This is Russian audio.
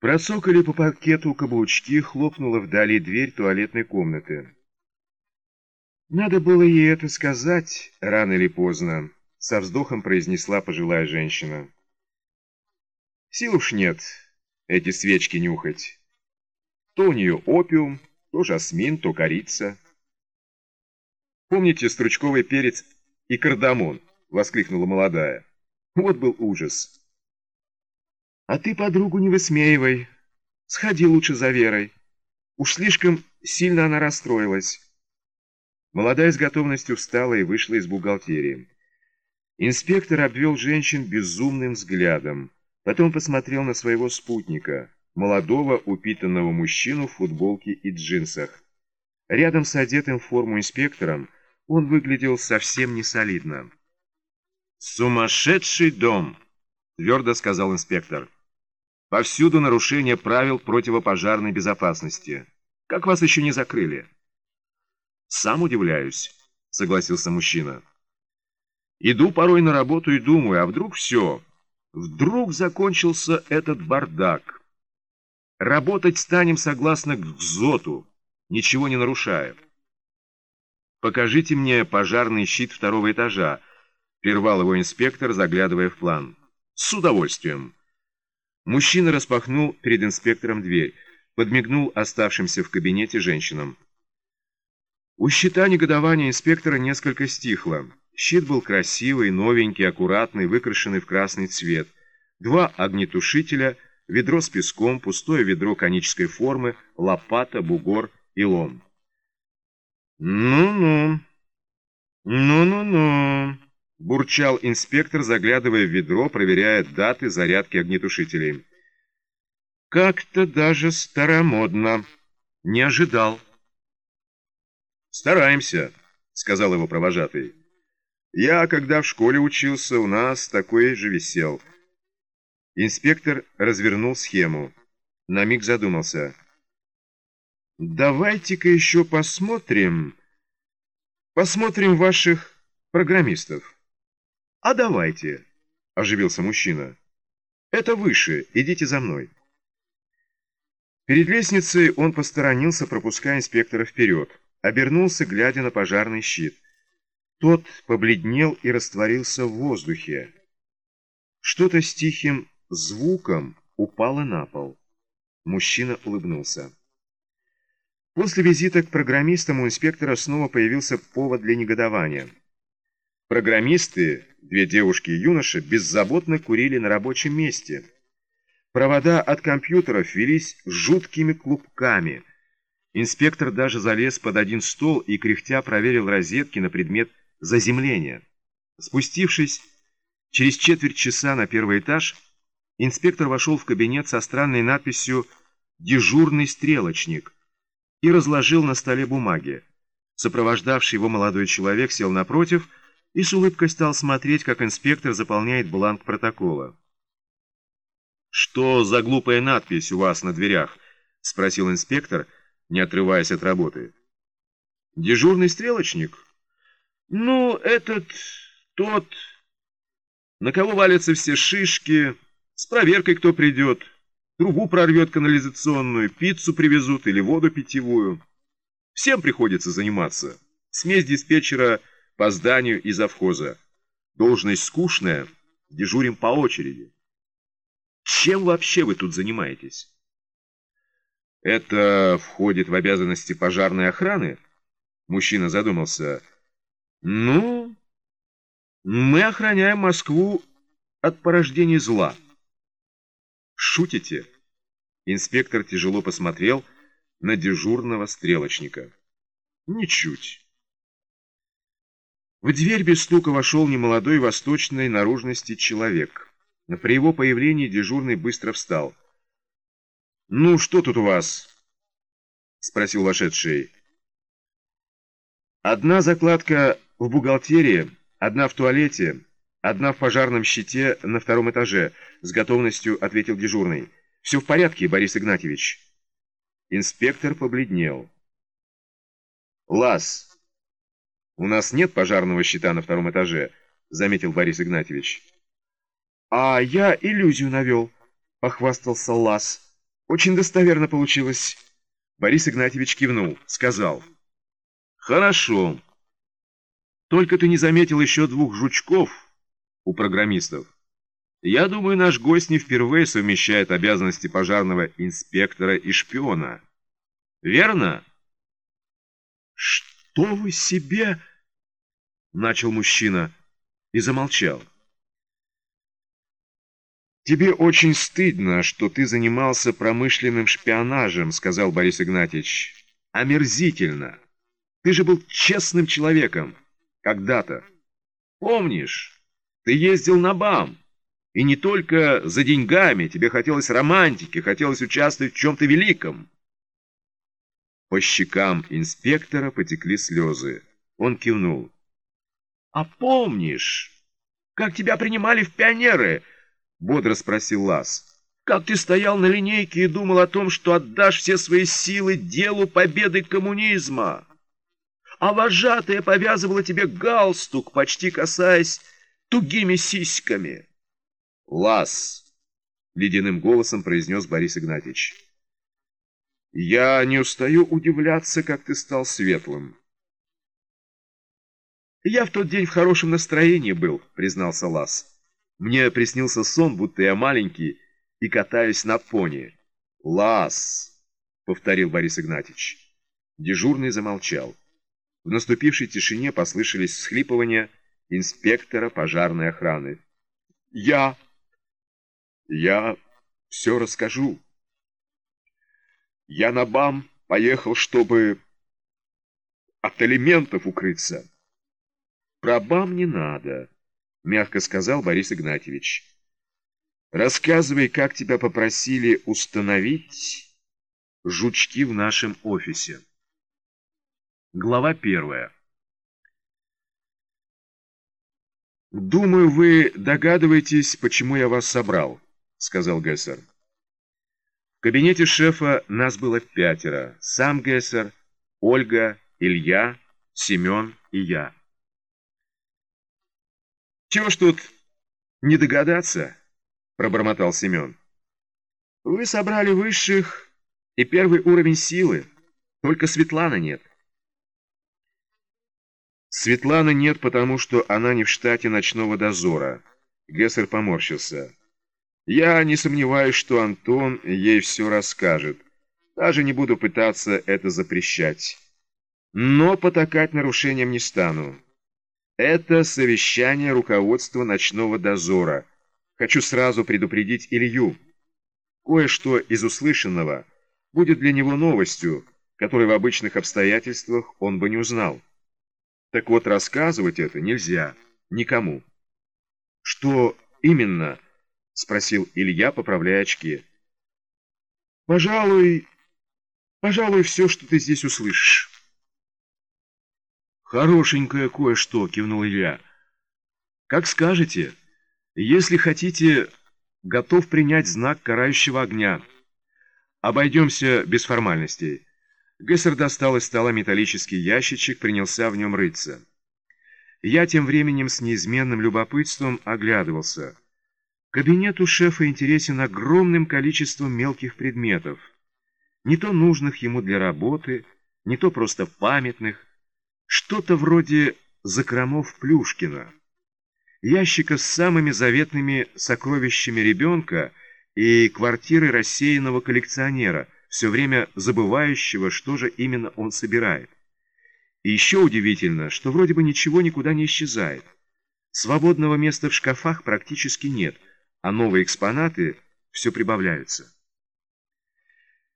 Процокали по паркету каблучки, хлопнула вдали дверь туалетной комнаты. «Надо было ей это сказать, рано или поздно», — со вздохом произнесла пожилая женщина. «Сил уж нет эти свечки нюхать. То у нее опиум, то жасмин, то корица». «Помните стручковый перец и кардамон?» — воскликнула молодая. «Вот был ужас». А ты подругу не высмеивай. Сходи лучше за Верой. Уж слишком сильно она расстроилась. Молодая с готовностью встала и вышла из бухгалтерии. Инспектор обвел женщин безумным взглядом. Потом посмотрел на своего спутника, молодого упитанного мужчину в футболке и джинсах. Рядом с одетым в форму инспектором он выглядел совсем несолидно. «Сумасшедший дом!» — твердо сказал инспектор. Повсюду нарушение правил противопожарной безопасности. Как вас еще не закрыли? Сам удивляюсь, согласился мужчина. Иду порой на работу и думаю, а вдруг все? Вдруг закончился этот бардак. Работать станем согласно ГЗОТу, ничего не нарушая. «Покажите мне пожарный щит второго этажа», — прервал его инспектор, заглядывая в план. «С удовольствием». Мужчина распахнул перед инспектором дверь, подмигнул оставшимся в кабинете женщинам. У щита негодования инспектора несколько стихло. Щит был красивый, новенький, аккуратный, выкрашенный в красный цвет. Два огнетушителя, ведро с песком, пустое ведро конической формы, лопата, бугор и лом. «Ну-ну, ну-ну-ну», — бурчал инспектор, заглядывая в ведро, проверяя даты зарядки огнетушителей. «Как-то даже старомодно. Не ожидал». «Стараемся», — сказал его провожатый. «Я, когда в школе учился, у нас такой же висел». Инспектор развернул схему. На миг задумался. «Давайте-ка еще посмотрим... Посмотрим ваших программистов». «А давайте», — оживился мужчина. «Это выше, идите за мной». Перед лестницей он посторонился, пропуская инспектора вперед. Обернулся, глядя на пожарный щит. Тот побледнел и растворился в воздухе. Что-то с тихим звуком упало на пол. Мужчина улыбнулся. После визита к программистам у инспектора снова появился повод для негодования. Программисты, две девушки и юноша, беззаботно курили на рабочем месте. Провода от компьютеров велись жуткими клубками. Инспектор даже залез под один стол и кряхтя проверил розетки на предмет заземления. Спустившись через четверть часа на первый этаж, инспектор вошел в кабинет со странной надписью «Дежурный стрелочник» и разложил на столе бумаги. Сопровождавший его молодой человек сел напротив и с улыбкой стал смотреть, как инспектор заполняет бланк протокола. «Что за глупая надпись у вас на дверях?» — спросил инспектор, не отрываясь от работы. «Дежурный стрелочник?» «Ну, этот, тот, на кого валятся все шишки, с проверкой кто придет, трубу прорвет канализационную, пиццу привезут или воду питьевую. Всем приходится заниматься. Смесь диспетчера — по зданию и завхоза. Должность скучная, дежурим по очереди. Чем вообще вы тут занимаетесь? Это входит в обязанности пожарной охраны? Мужчина задумался. Ну, мы охраняем Москву от порождения зла. Шутите? Инспектор тяжело посмотрел на дежурного стрелочника. Ничуть. В дверь без стука вошел немолодой восточной наружности человек. При его появлении дежурный быстро встал. «Ну, что тут у вас?» — спросил вошедший. «Одна закладка в бухгалтерии, одна в туалете, одна в пожарном щите на втором этаже», — с готовностью ответил дежурный. «Все в порядке, Борис Игнатьевич». Инспектор побледнел. «Лаз!» «У нас нет пожарного щита на втором этаже», — заметил Борис Игнатьевич. «А я иллюзию навел», — похвастался Лас. Очень достоверно получилось. Борис Игнатьевич кивнул, сказал. Хорошо. Только ты не заметил еще двух жучков у программистов. Я думаю, наш гость не впервые совмещает обязанности пожарного инспектора и шпиона. Верно? Что вы себе... Начал мужчина и замолчал. «Тебе очень стыдно, что ты занимался промышленным шпионажем», — сказал Борис Игнатьевич. «Омерзительно. Ты же был честным человеком. Когда-то. Помнишь, ты ездил на БАМ. И не только за деньгами. Тебе хотелось романтики, хотелось участвовать в чем-то великом». По щекам инспектора потекли слезы. Он кивнул. «А помнишь, как тебя принимали в пионеры?» — бодро спросил Лас. «Как ты стоял на линейке и думал о том, что отдашь все свои силы делу победы коммунизма? А вожатая повязывала тебе галстук, почти касаясь тугими сиськами». «Лас!» — ледяным голосом произнес Борис Игнатьевич. «Я не устаю удивляться, как ты стал светлым». «Я в тот день в хорошем настроении был», — признался Лас. Мне приснился сон, будто я маленький и катаюсь на пони. «Лас!» — повторил Борис Игнатьевич. Дежурный замолчал. В наступившей тишине послышались всхлипывания инспектора пожарной охраны. «Я... я все расскажу. Я на БАМ поехал, чтобы от элементов укрыться. Про БАМ не надо» мягко сказал Борис Игнатьевич. Рассказывай, как тебя попросили установить жучки в нашем офисе. Глава первая. «Думаю, вы догадываетесь, почему я вас собрал», — сказал Гессер. В кабинете шефа нас было пятеро. Сам Гессер, Ольга, Илья, Семен и я. «Чего ж тут не догадаться?» — пробормотал Семен. «Вы собрали высших и первый уровень силы, только Светланы нет». «Светланы нет, потому что она не в штате ночного дозора», — Гессер поморщился. «Я не сомневаюсь, что Антон ей все расскажет. Даже не буду пытаться это запрещать. Но потакать нарушениям не стану». Это совещание руководства ночного дозора. Хочу сразу предупредить Илью. Кое-что из услышанного будет для него новостью, которой в обычных обстоятельствах он бы не узнал. Так вот, рассказывать это нельзя никому. «Что именно?» — спросил Илья, поправляя очки. «Пожалуй, пожалуй, все, что ты здесь услышишь». «Хорошенькое кое-что», — кивнул Илья. «Как скажете. Если хотите, готов принять знак карающего огня. Обойдемся без формальностей». Гессер достал из стола металлический ящичек, принялся в нем рыться. Я тем временем с неизменным любопытством оглядывался. Кабинет у шефа интересен огромным количеством мелких предметов. Не то нужных ему для работы, не то просто памятных, что-то вроде закромов Плюшкина, ящика с самыми заветными сокровищами ребенка и квартиры рассеянного коллекционера, все время забывающего, что же именно он собирает. И еще удивительно, что вроде бы ничего никуда не исчезает. Свободного места в шкафах практически нет, а новые экспонаты все прибавляются.